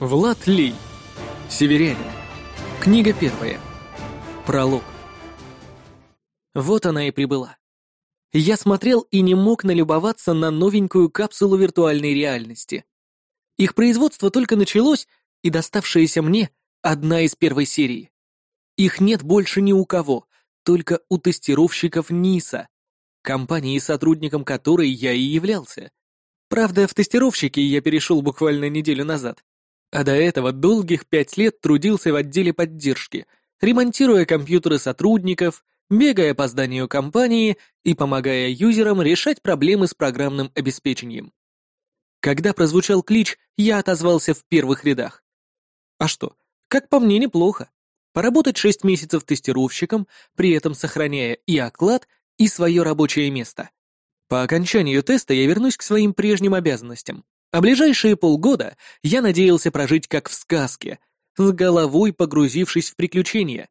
Влад Лей. Северянин. Книга первая. Пролог. Вот она и прибыла. Я смотрел и не мог налюбоваться на новенькую капсулу виртуальной реальности. Их производство только началось, и доставшаяся мне одна из первой серии. Их нет больше ни у кого, только у тестировщиков НИСа, компании, сотрудником которой я и являлся. Правда, в тестировщики я перешел буквально неделю назад. А до этого долгих пять лет трудился в отделе поддержки, ремонтируя компьютеры сотрудников, бегая по зданию компании и помогая юзерам решать проблемы с программным обеспечением. Когда прозвучал клич, я отозвался в первых рядах. А что, как по мне, неплохо. Поработать шесть месяцев тестировщиком, при этом сохраняя и оклад, и свое рабочее место. По окончанию теста я вернусь к своим прежним обязанностям, а ближайшие полгода я надеялся прожить как в сказке, с головой погрузившись в приключения.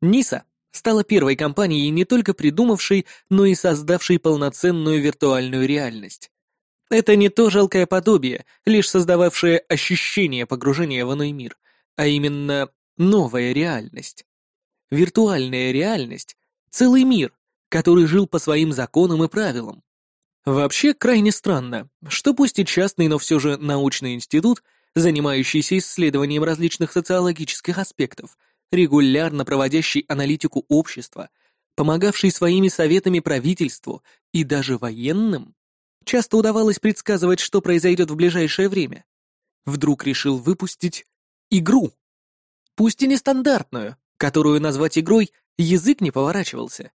Ниса стала первой компанией, не только придумавшей, но и создавшей полноценную виртуальную реальность. Это не то жалкое подобие, лишь создававшее ощущение погружения в иной мир, а именно новая реальность. Виртуальная реальность — целый мир, который жил по своим законам и правилам. Вообще крайне странно, что пусть и частный, но все же научный институт, занимающийся исследованием различных социологических аспектов, регулярно проводящий аналитику общества, помогавший своими советами правительству и даже военным, часто удавалось предсказывать, что произойдет в ближайшее время, вдруг решил выпустить игру. Пусть и нестандартную, которую назвать игрой язык не поворачивался.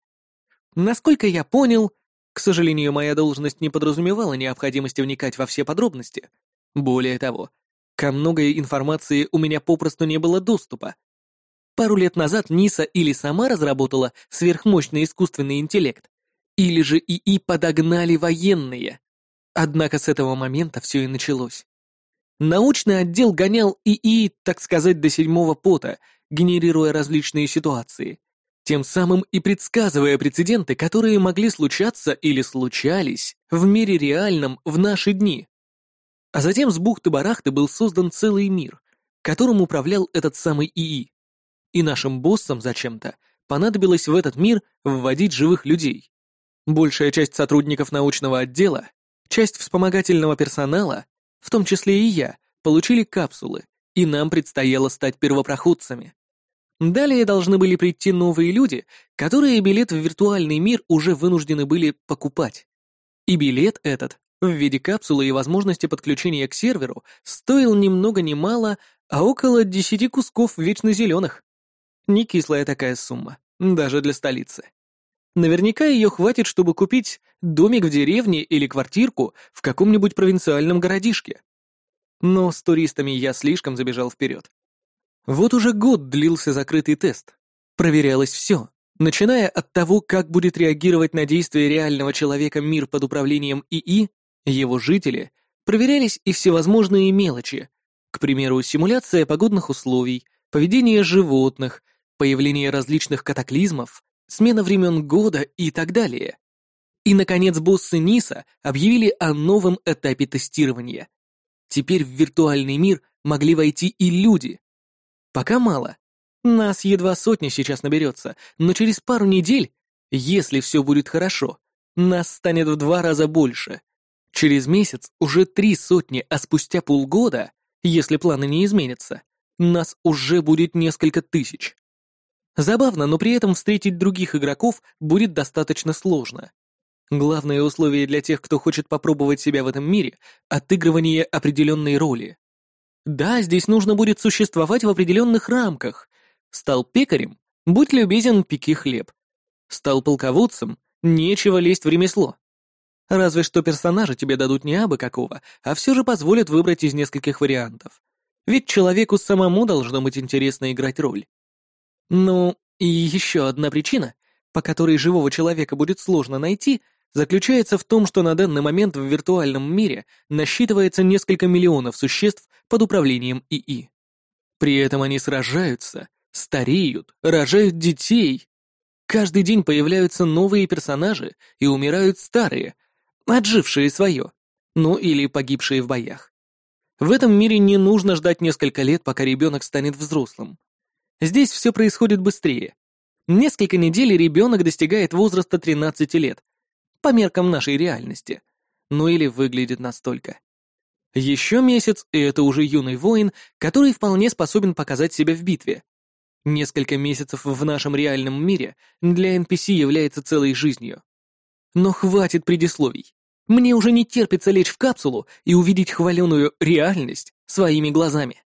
Насколько я понял, к сожалению, моя должность не подразумевала необходимости вникать во все подробности. Более того, ко многой информации у меня попросту не было доступа. Пару лет назад Ниса или сама разработала сверхмощный искусственный интеллект, или же ИИ подогнали военные. Однако с этого момента все и началось. Научный отдел гонял ИИ, так сказать, до седьмого пота, генерируя различные ситуации тем самым и предсказывая прецеденты, которые могли случаться или случались в мире реальном в наши дни. А затем с бухты-барахты был создан целый мир, которым управлял этот самый ИИ. И нашим боссам зачем-то понадобилось в этот мир вводить живых людей. Большая часть сотрудников научного отдела, часть вспомогательного персонала, в том числе и я, получили капсулы, и нам предстояло стать первопроходцами. Далее должны были прийти новые люди, которые билет в виртуальный мир уже вынуждены были покупать. И билет этот, в виде капсулы и возможности подключения к серверу, стоил ни много ни мало, а около десяти кусков вечно зеленых. Не кислая такая сумма, даже для столицы. Наверняка ее хватит, чтобы купить домик в деревне или квартирку в каком-нибудь провинциальном городишке. Но с туристами я слишком забежал вперед. Вот уже год длился закрытый тест. Проверялось все, начиная от того, как будет реагировать на действия реального человека мир под управлением ИИ, его жители, проверялись и всевозможные мелочи, к примеру, симуляция погодных условий, поведение животных, появление различных катаклизмов, смена времен года и так далее. И, наконец, боссы НИСа объявили о новом этапе тестирования. Теперь в виртуальный мир могли войти и люди, Пока мало. Нас едва сотня сейчас наберется, но через пару недель, если все будет хорошо, нас станет в два раза больше. Через месяц уже три сотни, а спустя полгода, если планы не изменятся, нас уже будет несколько тысяч. Забавно, но при этом встретить других игроков будет достаточно сложно. Главное условие для тех, кто хочет попробовать себя в этом мире — отыгрывание определенной роли. Да, здесь нужно будет существовать в определенных рамках. Стал пекарем, будь любезен, пеки хлеб. Стал полководцем, нечего лезть в ремесло. Разве что персонажа тебе дадут не абы какого, а все же позволят выбрать из нескольких вариантов. Ведь человеку самому должно быть интересно играть роль. Ну, и еще одна причина, по которой живого человека будет сложно найти — заключается в том, что на данный момент в виртуальном мире насчитывается несколько миллионов существ под управлением ИИ. При этом они сражаются, стареют, рожают детей. Каждый день появляются новые персонажи и умирают старые, отжившие свое, ну или погибшие в боях. В этом мире не нужно ждать несколько лет, пока ребенок станет взрослым. Здесь все происходит быстрее. Несколько недель ребенок достигает возраста 13 лет, по меркам нашей реальности. Ну или выглядит настолько. Еще месяц, и это уже юный воин, который вполне способен показать себя в битве. Несколько месяцев в нашем реальном мире для NPC является целой жизнью. Но хватит предисловий. Мне уже не терпится лечь в капсулу и увидеть хваленую реальность своими глазами.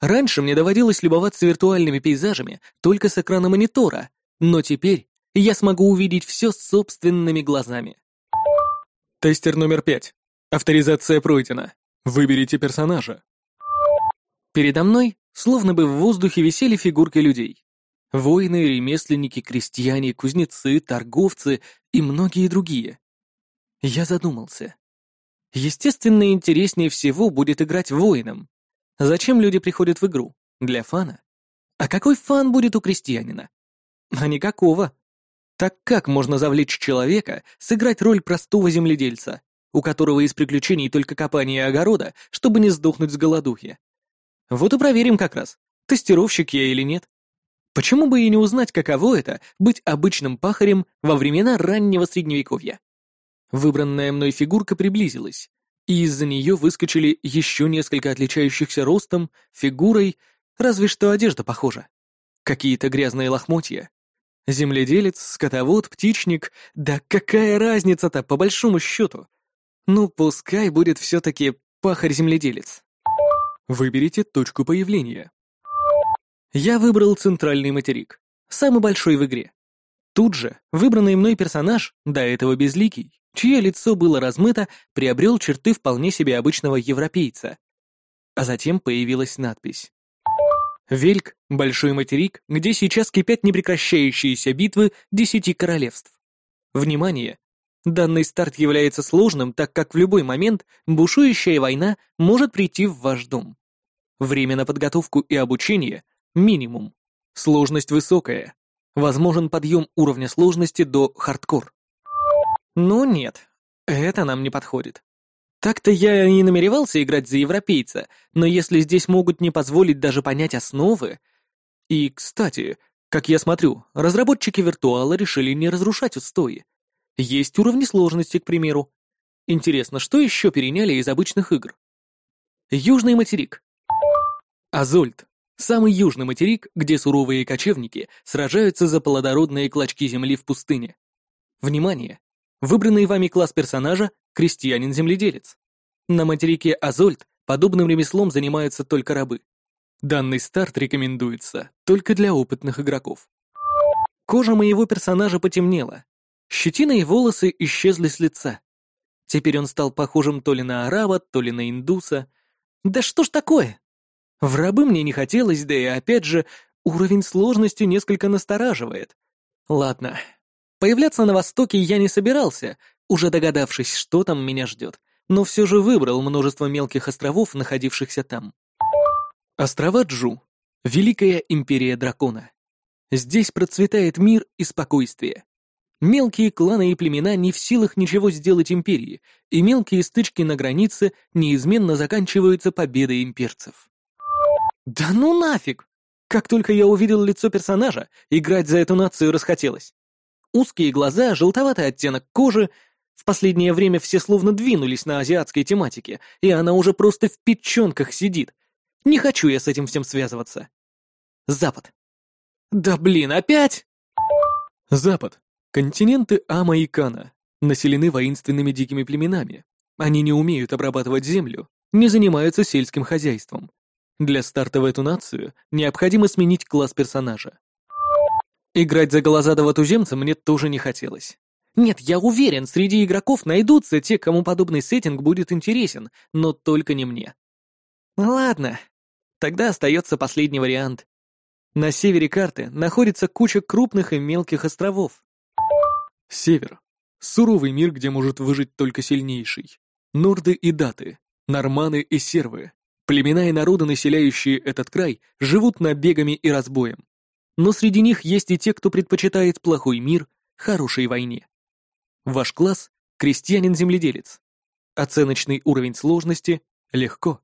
Раньше мне доводилось любоваться виртуальными пейзажами только с экрана монитора, но теперь я смогу увидеть все собственными глазами. Тестер номер пять. Авторизация пройдена. Выберите персонажа. Передо мной словно бы в воздухе висели фигурки людей. Воины, ремесленники, крестьяне, кузнецы, торговцы и многие другие. Я задумался. Естественно, интереснее всего будет играть воином. Зачем люди приходят в игру? Для фана? А какой фан будет у крестьянина? А никакого. Так как можно завлечь человека сыграть роль простого земледельца? у которого из приключений только копание огорода, чтобы не сдохнуть с голодухи. Вот и проверим как раз, тестировщик я или нет. Почему бы и не узнать, каково это — быть обычным пахарем во времена раннего средневековья? Выбранная мной фигурка приблизилась, и из-за нее выскочили еще несколько отличающихся ростом, фигурой, разве что одежда похожа. Какие-то грязные лохмотья. Земледелец, скотовод, птичник, да какая разница-то, по большому счету? Ну, пускай будет все-таки пахарь-земледелец. Выберите точку появления. Я выбрал центральный материк, самый большой в игре. Тут же выбранный мной персонаж, до этого безликий, чье лицо было размыто, приобрел черты вполне себе обычного европейца. А затем появилась надпись. Вельк — большой материк, где сейчас кипят непрекращающиеся битвы десяти королевств. Внимание! Данный старт является сложным, так как в любой момент бушующая война может прийти в ваш дом. Время на подготовку и обучение – минимум. Сложность высокая. Возможен подъем уровня сложности до хардкор. Но нет, это нам не подходит. Так-то я и не намеревался играть за европейца, но если здесь могут не позволить даже понять основы... И, кстати, как я смотрю, разработчики виртуала решили не разрушать устои. Есть уровни сложности, к примеру. Интересно, что еще переняли из обычных игр? Южный материк. Азольт. Самый южный материк, где суровые кочевники сражаются за плодородные клочки земли в пустыне. Внимание! Выбранный вами класс персонажа — крестьянин-земледелец. На материке Азольт подобным ремеслом занимаются только рабы. Данный старт рекомендуется только для опытных игроков. Кожа моего персонажа потемнела, Щетина и волосы исчезли с лица. Теперь он стал похожим то ли на араба, то ли на индуса. Да что ж такое? В рабы мне не хотелось, да и опять же, уровень сложности несколько настораживает. Ладно. Появляться на Востоке я не собирался, уже догадавшись, что там меня ждет, но все же выбрал множество мелких островов, находившихся там. Острова Джу. Великая империя дракона. Здесь процветает мир и спокойствие. Мелкие кланы и племена не в силах ничего сделать империи, и мелкие стычки на границе неизменно заканчиваются победой имперцев. Да ну нафиг! Как только я увидел лицо персонажа, играть за эту нацию расхотелось. Узкие глаза, желтоватый оттенок кожи. В последнее время все словно двинулись на азиатской тематике, и она уже просто в печенках сидит. Не хочу я с этим всем связываться. Запад. Да блин, опять? Запад. Континенты Ама и Кана населены воинственными дикими племенами. Они не умеют обрабатывать землю, не занимаются сельским хозяйством. Для старта в эту нацию необходимо сменить класс персонажа. Играть за голозадого туземца мне тоже не хотелось. Нет, я уверен, среди игроков найдутся те, кому подобный сеттинг будет интересен, но только не мне. Ладно, тогда остается последний вариант. На севере карты находится куча крупных и мелких островов. Север. Суровый мир, где может выжить только сильнейший. Норды и даты, норманы и сервы. Племена и народы, населяющие этот край, живут набегами и разбоем. Но среди них есть и те, кто предпочитает плохой мир хорошей войне. Ваш класс — крестьянин-земледелец. Оценочный уровень сложности — легко.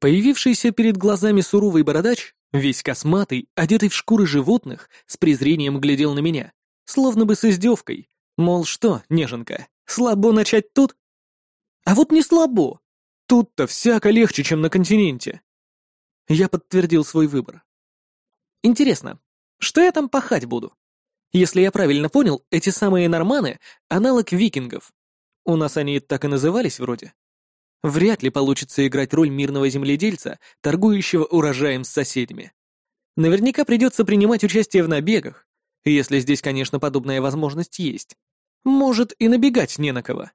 Появившийся перед глазами суровый бородач, весь косматый, одетый в шкуры животных, с презрением глядел на меня, словно бы с издевкой, мол, что, неженка, слабо начать тут? А вот не слабо. Тут-то всяко легче, чем на континенте. Я подтвердил свой выбор. Интересно, что я там пахать буду? Если я правильно понял, эти самые норманы — аналог викингов. У нас они так и назывались вроде. Вряд ли получится играть роль мирного земледельца, торгующего урожаем с соседями. Наверняка придется принимать участие в набегах, если здесь, конечно, подобная возможность есть. Может, и набегать не на кого.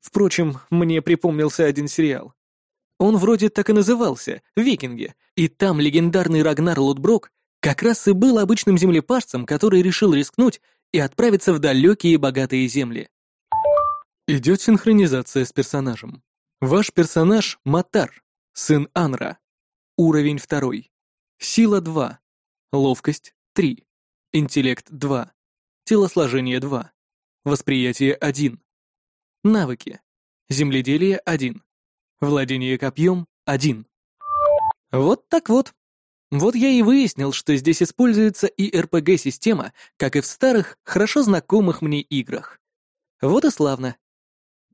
Впрочем, мне припомнился один сериал. Он вроде так и назывался «Викинги», и там легендарный Рагнар Лутброк как раз и был обычным землепашцем, который решил рискнуть и отправиться в далекие богатые земли. Идет синхронизация с персонажем. Ваш персонаж — Матар, сын Анра. Уровень второй. Сила 2. Ловкость 3. Интеллект 2. Телосложение 2. Восприятие 1. Навыки. Земледелие 1. Владение копьем 1. Вот так вот. Вот я и выяснил, что здесь используется и РПГ-система, как и в старых, хорошо знакомых мне играх. Вот и славно.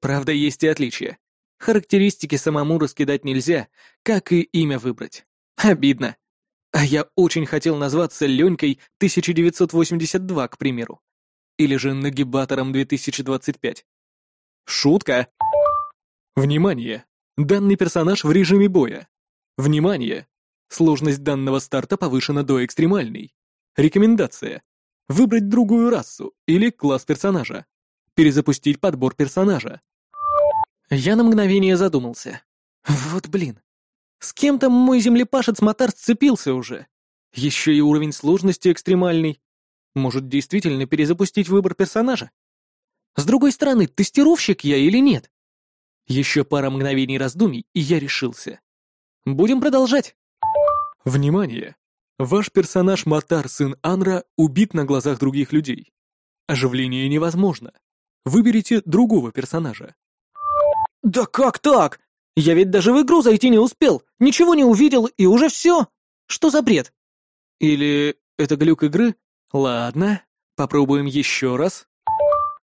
Правда, есть и отличия. Характеристики самому раскидать нельзя, как и имя выбрать. Обидно. А я очень хотел назваться Ленькой 1982, к примеру. Или же Нагибатором 2025. Шутка. Внимание! Данный персонаж в режиме боя. Внимание! Сложность данного старта повышена до экстремальной. Рекомендация. Выбрать другую расу или класс персонажа. Перезапустить подбор персонажа. Я на мгновение задумался. Вот блин. С кем-то мой землепашец Мотар сцепился уже. Еще и уровень сложности экстремальный. Может, действительно перезапустить выбор персонажа? С другой стороны, тестировщик я или нет? Еще пара мгновений раздумий, и я решился. Будем продолжать. Внимание! Ваш персонаж Матар, сын Анра, убит на глазах других людей. Оживление невозможно. Выберите другого персонажа. Да как так? Я ведь даже в игру зайти не успел, ничего не увидел и уже все. Что за бред? Или это глюк игры? Ладно, попробуем еще раз.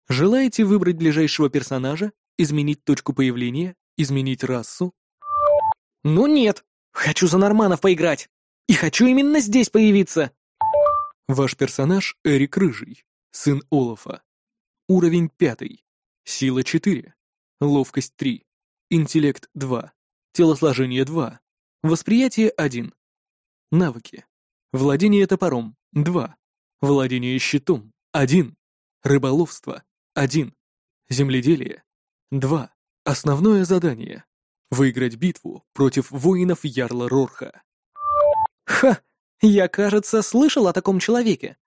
Желаете выбрать ближайшего персонажа, изменить точку появления, изменить расу? Ну нет, Хочу за Норманов поиграть! И хочу именно здесь появиться!» Ваш персонаж Эрик Рыжий, сын Олафа. Уровень пятый. Сила 4. Ловкость 3. Интеллект 2. Телосложение 2. Восприятие 1. Навыки. Владение топором 2. Владение щитом 1. Рыболовство 1. Земледелие 2. Основное задание Выиграть битву против воинов Ярла Рорха. Ха! Я, кажется, слышал о таком человеке.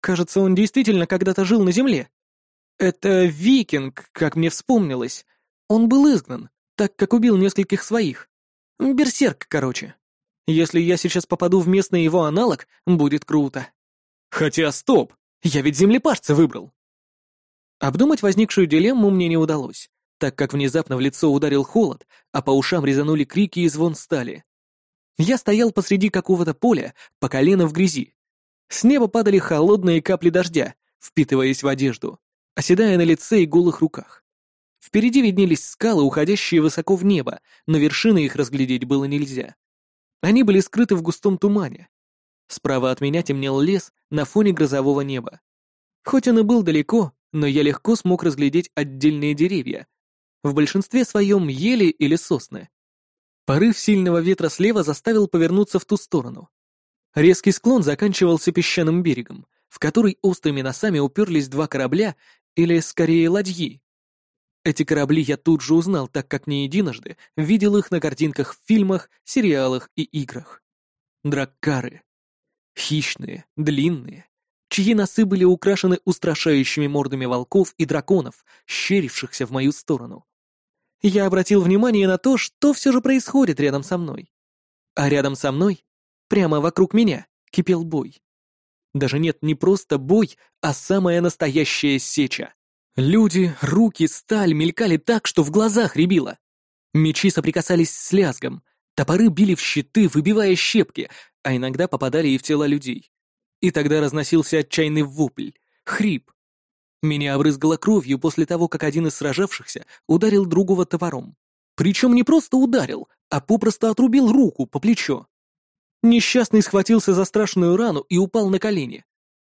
Кажется, он действительно когда-то жил на Земле. Это викинг, как мне вспомнилось. Он был изгнан, так как убил нескольких своих. Берсерк, короче. Если я сейчас попаду в местный его аналог, будет круто. Хотя, стоп, я ведь землепашца выбрал. Обдумать возникшую дилемму мне не удалось так как внезапно в лицо ударил холод, а по ушам резанули крики и звон стали. Я стоял посреди какого-то поля, по колено в грязи. С неба падали холодные капли дождя, впитываясь в одежду, оседая на лице и голых руках. Впереди виднелись скалы, уходящие высоко в небо, но вершины их разглядеть было нельзя. Они были скрыты в густом тумане. Справа от меня темнел лес на фоне грозового неба. Хоть он и был далеко, но я легко смог разглядеть отдельные деревья, в большинстве своем ели или сосны. Порыв сильного ветра слева заставил повернуться в ту сторону. Резкий склон заканчивался песчаным берегом, в который острыми носами уперлись два корабля, или, скорее, ладьи. Эти корабли я тут же узнал, так как не единожды видел их на картинках в фильмах, сериалах и играх. Драккары. Хищные, длинные, чьи носы были украшены устрашающими мордами волков и драконов, щерившихся в мою сторону я обратил внимание на то, что все же происходит рядом со мной. А рядом со мной, прямо вокруг меня, кипел бой. Даже нет, не просто бой, а самая настоящая сеча. Люди, руки, сталь мелькали так, что в глазах рябило. Мечи соприкасались с лязгом, Топоры били в щиты, выбивая щепки, а иногда попадали и в тела людей. И тогда разносился отчаянный вопль, хрип. Меня обрызгало кровью после того, как один из сражавшихся ударил другого топором. Причем не просто ударил, а попросту отрубил руку по плечо. Несчастный схватился за страшную рану и упал на колени.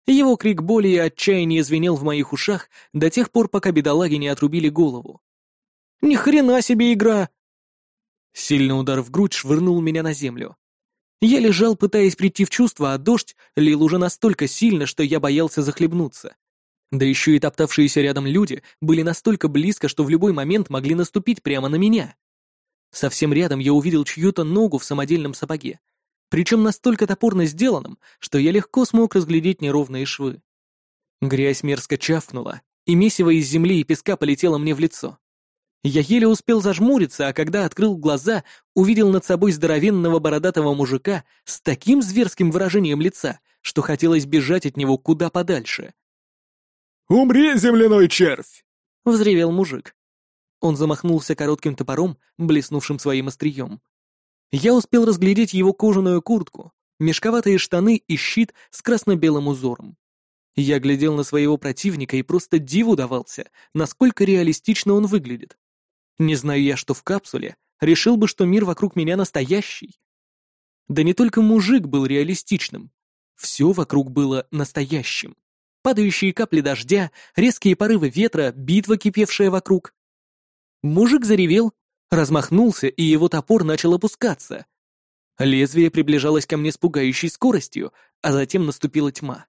Его крик боли и отчаяния звенел в моих ушах до тех пор, пока бедолаги не отрубили голову. «Ни хрена себе игра!» Сильный удар в грудь швырнул меня на землю. Я лежал, пытаясь прийти в чувство, а дождь лил уже настолько сильно, что я боялся захлебнуться. Да еще и топтавшиеся рядом люди были настолько близко, что в любой момент могли наступить прямо на меня. Совсем рядом я увидел чью-то ногу в самодельном сапоге, причем настолько топорно сделанном, что я легко смог разглядеть неровные швы. Грязь мерзко чавкнула, и месиво из земли и песка полетело мне в лицо. Я еле успел зажмуриться, а когда открыл глаза, увидел над собой здоровенного бородатого мужика с таким зверским выражением лица, что хотелось бежать от него куда подальше. «Умри, земляной червь!» — взревел мужик. Он замахнулся коротким топором, блеснувшим своим острием. Я успел разглядеть его кожаную куртку, мешковатые штаны и щит с красно-белым узором. Я глядел на своего противника и просто диву давался, насколько реалистично он выглядит. Не знаю я, что в капсуле, решил бы, что мир вокруг меня настоящий. Да не только мужик был реалистичным. Все вокруг было настоящим. Падающие капли дождя, резкие порывы ветра, битва, кипевшая вокруг. Мужик заревел, размахнулся, и его топор начал опускаться. Лезвие приближалось ко мне с пугающей скоростью, а затем наступила тьма.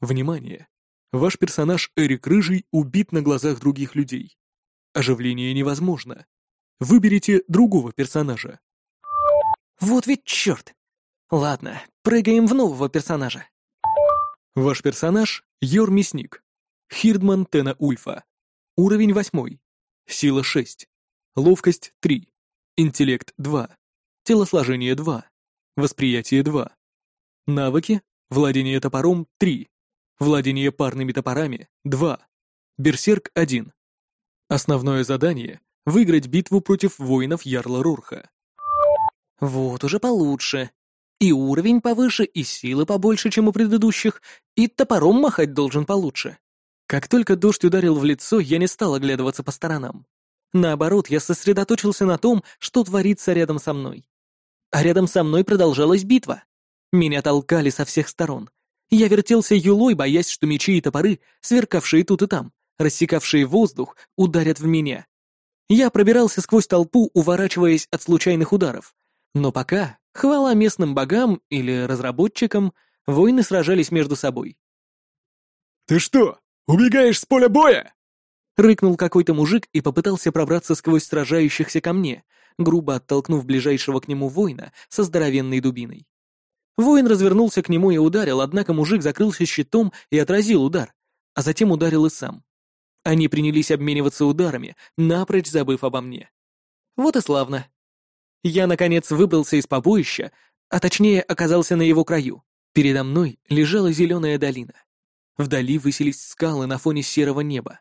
Внимание! Ваш персонаж Эрик Рыжий убит на глазах других людей. Оживление невозможно. Выберите другого персонажа. Вот ведь черт! Ладно, прыгаем в нового персонажа. Ваш персонаж — Йор Мясник. Хирдман Тена Ульфа. Уровень восьмой. Сила 6. Ловкость 3. Интеллект 2. Телосложение 2. Восприятие 2. Навыки. Владение топором 3. Владение парными топорами 2. Берсерк 1. Основное задание — выиграть битву против воинов Ярла Рурха. Вот уже получше. И уровень повыше, и силы побольше, чем у предыдущих, и топором махать должен получше. Как только дождь ударил в лицо, я не стал оглядываться по сторонам. Наоборот, я сосредоточился на том, что творится рядом со мной. А рядом со мной продолжалась битва. Меня толкали со всех сторон. Я вертелся юлой, боясь, что мечи и топоры, сверкавшие тут и там, рассекавшие воздух, ударят в меня. Я пробирался сквозь толпу, уворачиваясь от случайных ударов. Но пока, хвала местным богам или разработчикам, воины сражались между собой. «Ты что, «Убегаешь с поля боя!» Рыкнул какой-то мужик и попытался пробраться сквозь сражающихся ко мне, грубо оттолкнув ближайшего к нему воина со здоровенной дубиной. Воин развернулся к нему и ударил, однако мужик закрылся щитом и отразил удар, а затем ударил и сам. Они принялись обмениваться ударами, напрочь забыв обо мне. Вот и славно. Я, наконец, выбрался из побоища, а точнее оказался на его краю. Передо мной лежала зеленая долина. Вдали высились скалы на фоне серого неба.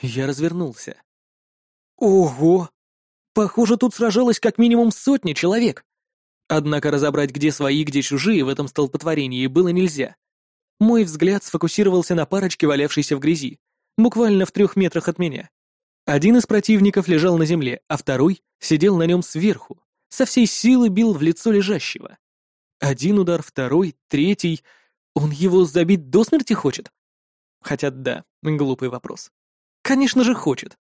Я развернулся. Ого! Похоже, тут сражалось как минимум сотни человек. Однако разобрать, где свои, где чужие в этом столпотворении было нельзя. Мой взгляд сфокусировался на парочке, валявшейся в грязи, буквально в трех метрах от меня. Один из противников лежал на земле, а второй сидел на нем сверху, со всей силы бил в лицо лежащего. Один удар, второй, третий — он его забить до смерти хочет? Хотя да, глупый вопрос. Конечно же хочет.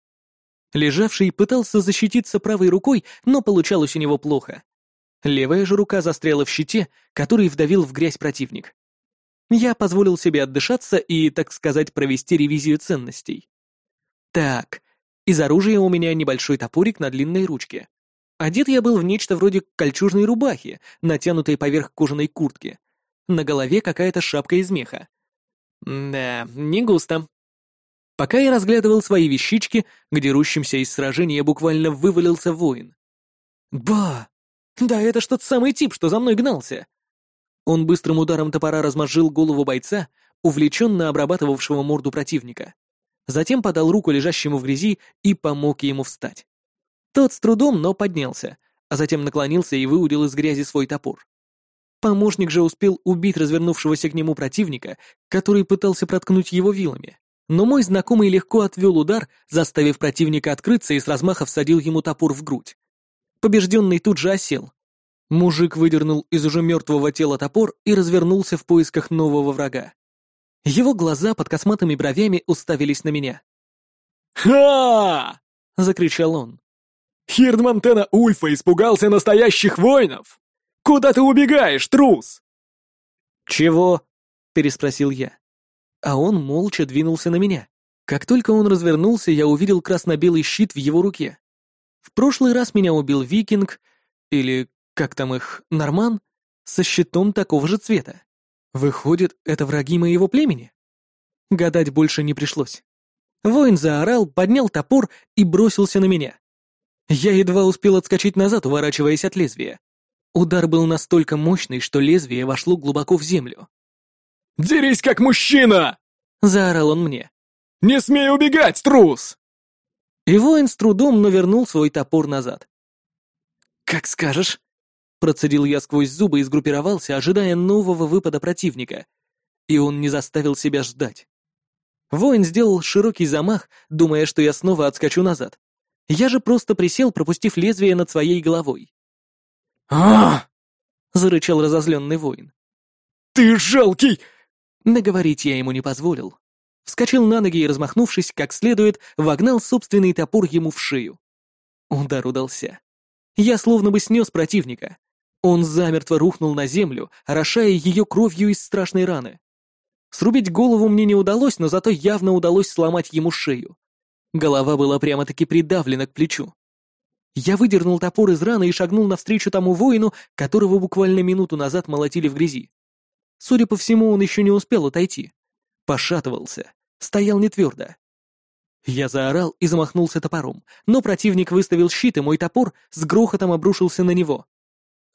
Лежавший пытался защититься правой рукой, но получалось у него плохо. Левая же рука застряла в щите, который вдавил в грязь противник. Я позволил себе отдышаться и, так сказать, провести ревизию ценностей. Так, из оружия у меня небольшой топорик на длинной ручке. Одет я был в нечто вроде кольчужной рубахи, натянутой поверх кожаной куртки, на голове какая-то шапка из меха. Да, не густо. Пока я разглядывал свои вещички, к дерущимся из сражения буквально вывалился воин. Ба! Да это ж тот самый тип, что за мной гнался. Он быстрым ударом топора размозжил голову бойца, увлеченно обрабатывавшего морду противника. Затем подал руку лежащему в грязи и помог ему встать. Тот с трудом, но поднялся, а затем наклонился и выудил из грязи свой топор. Помощник же успел убить развернувшегося к нему противника, который пытался проткнуть его вилами. Но мой знакомый легко отвел удар, заставив противника открыться и с размаха всадил ему топор в грудь. Побежденный тут же осел. Мужик выдернул из уже мертвого тела топор и развернулся в поисках нового врага. Его глаза под косматыми бровями уставились на меня. «Ха!» — закричал он. «Хирдмантена Ульфа испугался настоящих воинов! Куда ты убегаешь, трус?» «Чего?» — переспросил я. А он молча двинулся на меня. Как только он развернулся, я увидел красно-белый щит в его руке. В прошлый раз меня убил викинг, или как там их, норман, со щитом такого же цвета. Выходит, это враги моего племени? Гадать больше не пришлось. Воин заорал, поднял топор и бросился на меня. Я едва успел отскочить назад, уворачиваясь от лезвия. Удар был настолько мощный, что лезвие вошло глубоко в землю. «Дерись как мужчина!» — заорал он мне. «Не смей убегать, трус!» И воин с трудом, но вернул свой топор назад. «Как скажешь!» Процедил я сквозь зубы и сгруппировался, ожидая нового выпада противника. И он не заставил себя ждать. Воин сделал широкий замах, думая, что я снова отскочу назад. Я же просто присел, пропустив лезвие над своей головой. а зарычал разозленный воин. «Ты жалкий!» Наговорить я ему не позволил. Вскочил на ноги и, размахнувшись как следует, вогнал собственный топор ему в шею. Удар удался. Я словно бы снес противника. Он замертво рухнул на землю, орошая ее кровью из страшной раны. Срубить голову мне не удалось, но зато явно удалось сломать ему шею. Голова была прямо-таки придавлена к плечу. Я выдернул топор из раны и шагнул навстречу тому воину, которого буквально минуту назад молотили в грязи. Судя по всему, он еще не успел отойти. Пошатывался, стоял нетвердо. Я заорал и замахнулся топором, но противник выставил щит, и мой топор с грохотом обрушился на него.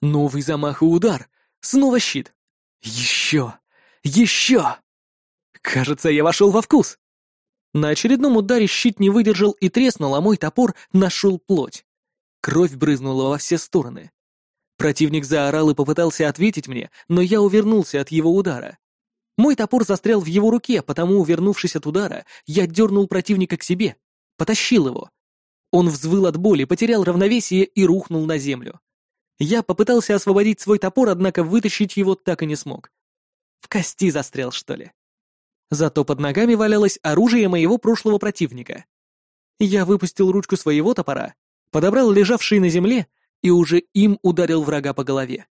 Новый замах и удар. Снова щит. Еще! Еще! Кажется, я вошел во вкус. На очередном ударе щит не выдержал и треснул, а мой топор нашел плоть. Кровь брызнула во все стороны. Противник заорал и попытался ответить мне, но я увернулся от его удара. Мой топор застрял в его руке, потому, увернувшись от удара, я дернул противника к себе, потащил его. Он взвыл от боли, потерял равновесие и рухнул на землю. Я попытался освободить свой топор, однако вытащить его так и не смог. В кости застрял, что ли. Зато под ногами валялось оружие моего прошлого противника. Я выпустил ручку своего топора, подобрал лежавший на земле и уже им ударил врага по голове.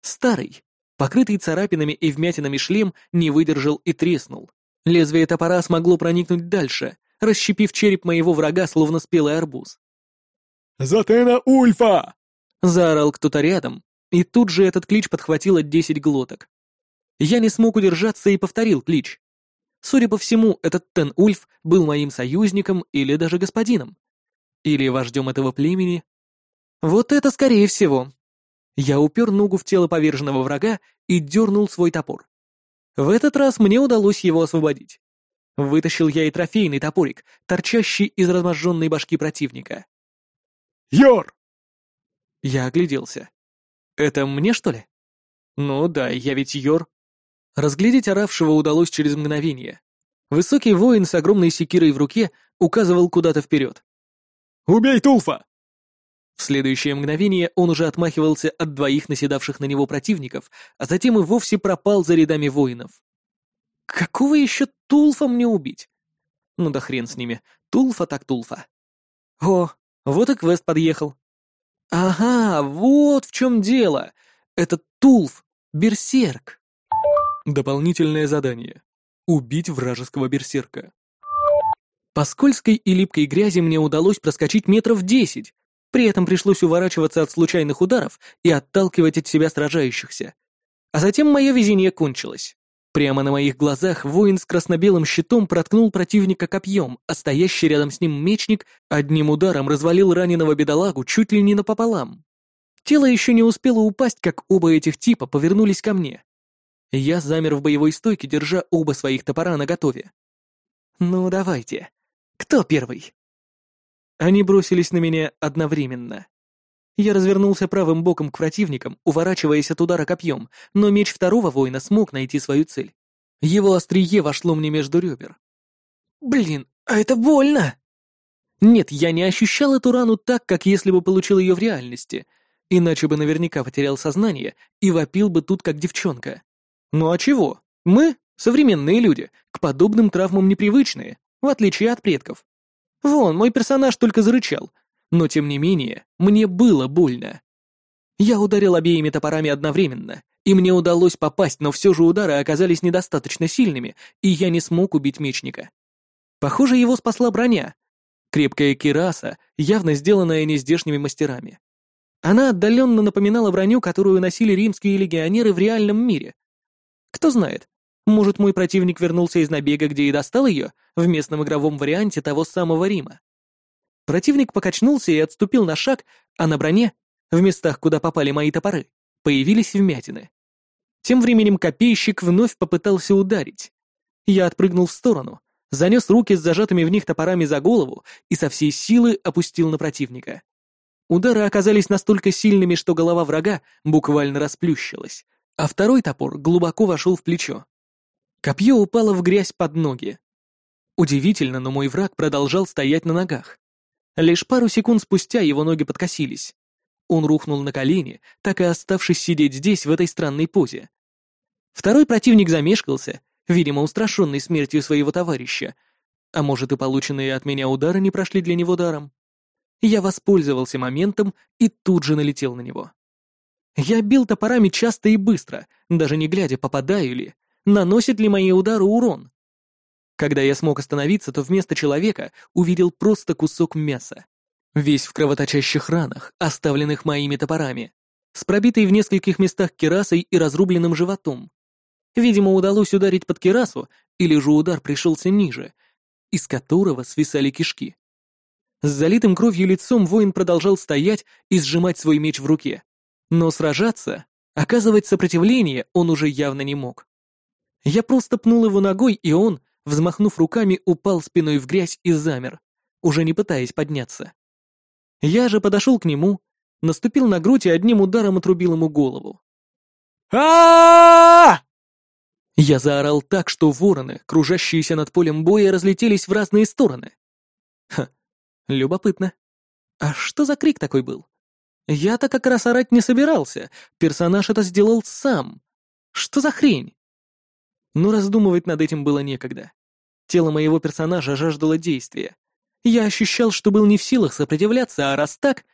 Старый, покрытый царапинами и вмятинами шлем не выдержал и треснул. Лезвие топора смогло проникнуть дальше, расщепив череп моего врага, словно спелый арбуз. «Затена Ульфа!» — заорал кто-то рядом, и тут же этот клич подхватило десять глоток. Я не смог удержаться и повторил клич. Судя по всему, этот Тен Ульф был моим союзником или даже господином. Или вождем этого племени, вот это скорее всего. Я упер ногу в тело поверженного врага и дернул свой топор. В этот раз мне удалось его освободить. Вытащил я и трофейный топорик, торчащий из разможженной башки противника. «Йор!» Я огляделся. «Это мне, что ли?» «Ну да, я ведь Йор». Разглядеть оравшего удалось через мгновение. Высокий воин с огромной секирой в руке указывал куда-то вперед. «Убей Тулфа!» В следующее мгновение он уже отмахивался от двоих наседавших на него противников, а затем и вовсе пропал за рядами воинов. Какого еще Тулфа мне убить? Ну да хрен с ними, Тулфа так Тулфа. О, вот и квест подъехал. Ага, вот в чем дело. Это Тулф, берсерк. Дополнительное задание. Убить вражеского берсерка. По скользкой и липкой грязи мне удалось проскочить метров десять, при этом пришлось уворачиваться от случайных ударов и отталкивать от себя сражающихся. А затем мое везение кончилось. Прямо на моих глазах воин с красно-белым щитом проткнул противника копьем, а стоящий рядом с ним мечник одним ударом развалил раненого бедолагу чуть ли не напополам. Тело еще не успело упасть, как оба этих типа повернулись ко мне. Я замер в боевой стойке, держа оба своих топора наготове. «Ну, давайте. Кто первый?» Они бросились на меня одновременно. Я развернулся правым боком к противникам, уворачиваясь от удара копьем, но меч второго воина смог найти свою цель. Его острие вошло мне между ребер. Блин, а это больно! Нет, я не ощущал эту рану так, как если бы получил ее в реальности, иначе бы наверняка потерял сознание и вопил бы тут как девчонка. Ну а чего? Мы, современные люди, к подобным травмам непривычные, в отличие от предков. Вон, мой персонаж только зарычал, но тем не менее, мне было больно. Я ударил обеими топорами одновременно, и мне удалось попасть, но все же удары оказались недостаточно сильными, и я не смог убить мечника. Похоже, его спасла броня. Крепкая кираса, явно сделанная нездешними мастерами. Она отдаленно напоминала броню, которую носили римские легионеры в реальном мире. Кто знает, может, мой противник вернулся из набега, где и достал ее, в местном игровом варианте того самого Рима. Противник покачнулся и отступил на шаг, а на броне, в местах, куда попали мои топоры, появились вмятины. Тем временем копейщик вновь попытался ударить. Я отпрыгнул в сторону, занес руки с зажатыми в них топорами за голову и со всей силы опустил на противника. Удары оказались настолько сильными, что голова врага буквально расплющилась, а второй топор глубоко вошел в плечо. Копье упало в грязь под ноги. Удивительно, но мой враг продолжал стоять на ногах. Лишь пару секунд спустя его ноги подкосились. Он рухнул на колени, так и оставшись сидеть здесь, в этой странной позе. Второй противник замешкался, видимо, устрашенный смертью своего товарища. А может, и полученные от меня удары не прошли для него даром. Я воспользовался моментом и тут же налетел на него. Я бил топорами часто и быстро, даже не глядя, попадаю ли, наносят ли мои удары урон. Когда я смог остановиться, то вместо человека увидел просто кусок мяса. Весь в кровоточащих ранах, оставленных моими топорами, с пробитой в нескольких местах керасой и разрубленным животом. Видимо, удалось ударить под керасу, или же удар пришелся ниже, из которого свисали кишки. С залитым кровью лицом воин продолжал стоять и сжимать свой меч в руке. Но сражаться, оказывать сопротивление он уже явно не мог. Я просто пнул его ногой, и он, взмахнув руками, упал спиной в грязь и замер, уже не пытаясь подняться. Я же подошел к нему, наступил на грудь и одним ударом отрубил ему голову. а Я заорал так, что вороны, кружащиеся над полем боя, разлетелись в разные стороны. Ха, любопытно. А что за крик такой был? Я-то как раз орать не собирался, персонаж это сделал сам. Что за хрень? Но раздумывать над этим было некогда. Тело моего персонажа жаждало действия. Я ощущал, что был не в силах сопротивляться, а раз так...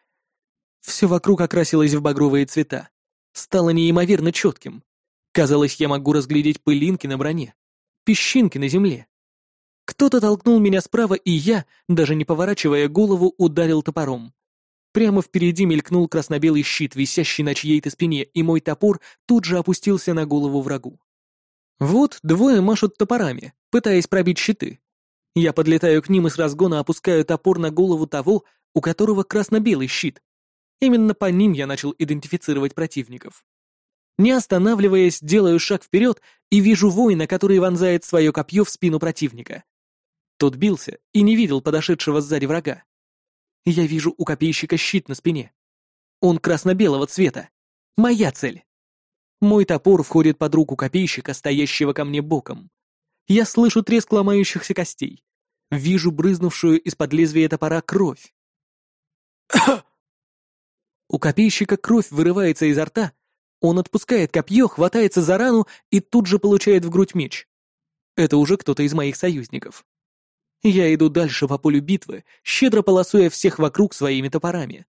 Все вокруг окрасилось в багровые цвета. Стало неимоверно четким. Казалось, я могу разглядеть пылинки на броне, песчинки на земле. Кто-то толкнул меня справа, и я, даже не поворачивая голову, ударил топором. Прямо впереди мелькнул красно-белый щит, висящий на чьей-то спине, и мой топор тут же опустился на голову врагу. Вот двое машут топорами, пытаясь пробить щиты. Я подлетаю к ним и с разгона опускаю топор на голову того, у которого красно-белый щит. Именно по ним я начал идентифицировать противников. Не останавливаясь, делаю шаг вперед и вижу воина, который вонзает свое копье в спину противника. Тот бился и не видел подошедшего сзади врага. Я вижу у копейщика щит на спине. Он красно-белого цвета. Моя цель. Мой топор входит под руку копейщика, стоящего ко мне боком. Я слышу треск ломающихся костей. Вижу брызнувшую из-под лезвия топора кровь. У копейщика кровь вырывается изо рта, он отпускает копье, хватается за рану и тут же получает в грудь меч. Это уже кто-то из моих союзников. Я иду дальше по полю битвы, щедро полосуя всех вокруг своими топорами.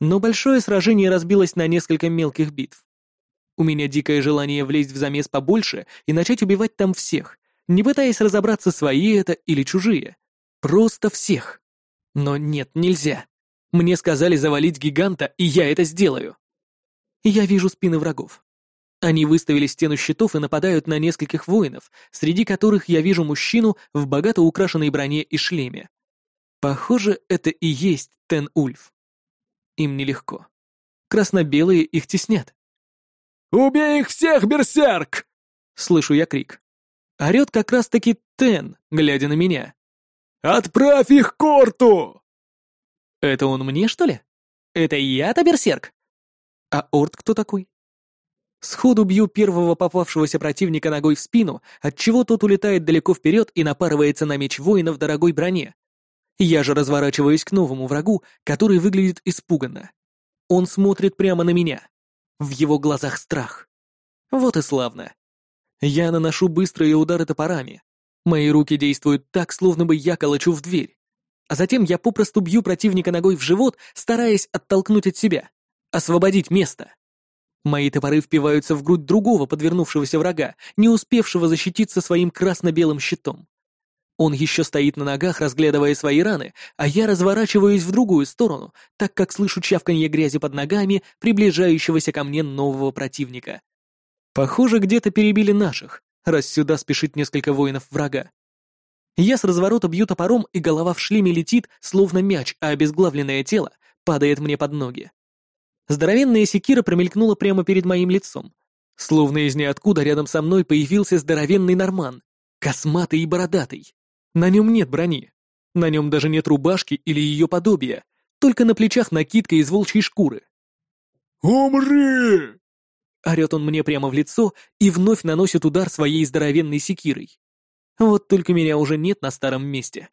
Но большое сражение разбилось на несколько мелких битв. У меня дикое желание влезть в замес побольше и начать убивать там всех, не пытаясь разобраться, свои это или чужие. Просто всех. Но нет, нельзя. Мне сказали завалить гиганта, и я это сделаю. Я вижу спины врагов. Они выставили стену щитов и нападают на нескольких воинов, среди которых я вижу мужчину в богато украшенной броне и шлеме. Похоже, это и есть Тен Ульф. Им нелегко. Красно-белые их теснят. «Убей их всех, берсерк!» Слышу я крик. Орет как раз-таки Тен, глядя на меня. «Отправь их к Корту!» Это он мне, что ли? Это я-то берсерк? А Орд кто такой? Сходу бью первого попавшегося противника ногой в спину, отчего тот улетает далеко вперед и напарывается на меч воина в дорогой броне. Я же разворачиваюсь к новому врагу, который выглядит испуганно. Он смотрит прямо на меня. В его глазах страх. Вот и славно. Я наношу быстрые удары топорами. Мои руки действуют так, словно бы я колочу в дверь. А затем я попросту бью противника ногой в живот, стараясь оттолкнуть от себя, освободить место. Мои топоры впиваются в грудь другого подвернувшегося врага, не успевшего защититься своим красно-белым щитом. Он еще стоит на ногах, разглядывая свои раны, а я разворачиваюсь в другую сторону, так как слышу чавканье грязи под ногами приближающегося ко мне нового противника. Похоже, где-то перебили наших, раз сюда спешит несколько воинов врага. Я с разворота бью топором, и голова в шлеме летит, словно мяч, а обезглавленное тело падает мне под ноги. Здоровенная секира промелькнула прямо перед моим лицом. Словно из ниоткуда рядом со мной появился здоровенный норман, косматый и бородатый. На нем нет брони. На нем даже нет рубашки или ее подобия, только на плечах накидка из волчьей шкуры. «Умри!» Орет он мне прямо в лицо и вновь наносит удар своей здоровенной секирой. Вот только меня уже нет на старом месте.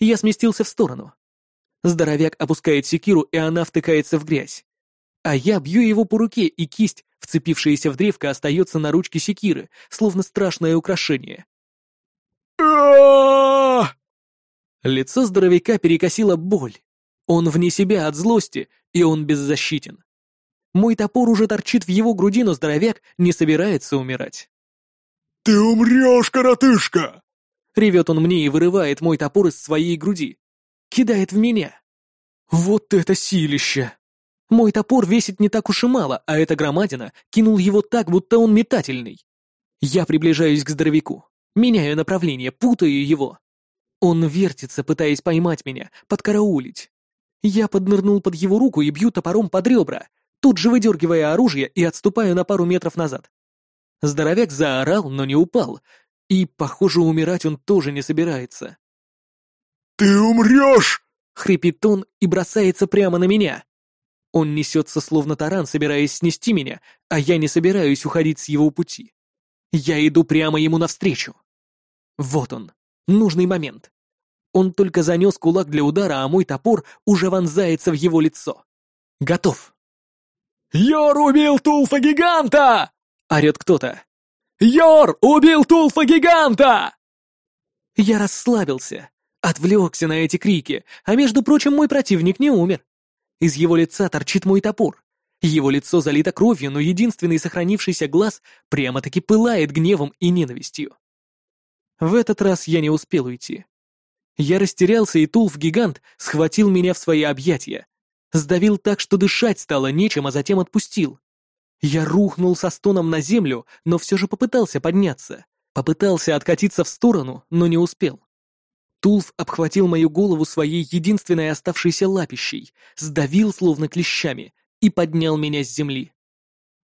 Я сместился в сторону. Здоровяк опускает секиру, и она втыкается в грязь. А я бью его по руке, и кисть, вцепившаяся в древко, остается на ручке секиры, словно страшное украшение. Лицо здоровяка перекосило боль. Он вне себя от злости, и он беззащитен. Мой топор уже торчит в его груди, но здоровяк не собирается умирать. «Ты умрешь, коротышка!» Ревет он мне и вырывает мой топор из своей груди. Кидает в меня. Вот это силище! Мой топор весит не так уж и мало, а эта громадина кинул его так, будто он метательный. Я приближаюсь к здоровяку, меняю направление, путаю его. Он вертится, пытаясь поймать меня, подкараулить. Я поднырнул под его руку и бью топором под ребра, тут же выдергивая оружие и отступаю на пару метров назад. Здоровяк заорал, но не упал, и, похоже, умирать он тоже не собирается. «Ты умрешь!» — хрипит он и бросается прямо на меня. Он несется словно таран, собираясь снести меня, а я не собираюсь уходить с его пути. Я иду прямо ему навстречу. Вот он, нужный момент. Он только занес кулак для удара, а мой топор уже вонзается в его лицо. Готов. «Йор убил Тулфа-гиганта!» — орет кто-то. «Йор убил Тулфа-гиганта!» Я расслабился, отвлекся на эти крики, а между прочим, мой противник не умер. Из его лица торчит мой топор. Его лицо залито кровью, но единственный сохранившийся глаз прямо-таки пылает гневом и ненавистью. В этот раз я не успел уйти. Я растерялся, и Тулф-гигант схватил меня в свои объятия. Сдавил так, что дышать стало нечем, а затем отпустил. Я рухнул со стоном на землю, но все же попытался подняться. Попытался откатиться в сторону, но не успел. Тулф обхватил мою голову своей единственной оставшейся лапищей, сдавил словно клещами и поднял меня с земли.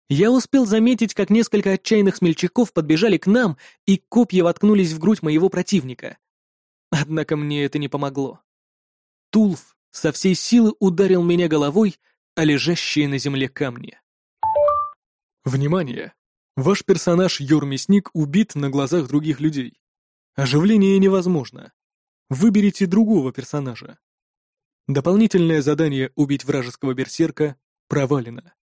Я успел заметить, как несколько отчаянных смельчаков подбежали к нам, и копья воткнулись в грудь моего противника. Однако мне это не помогло. Тулф со всей силы ударил меня головой о лежащие на земле камни. Внимание! Ваш персонаж Йор-мясник убит на глазах других людей. Оживление невозможно. Выберите другого персонажа. Дополнительное задание «Убить вражеского берсерка» провалено.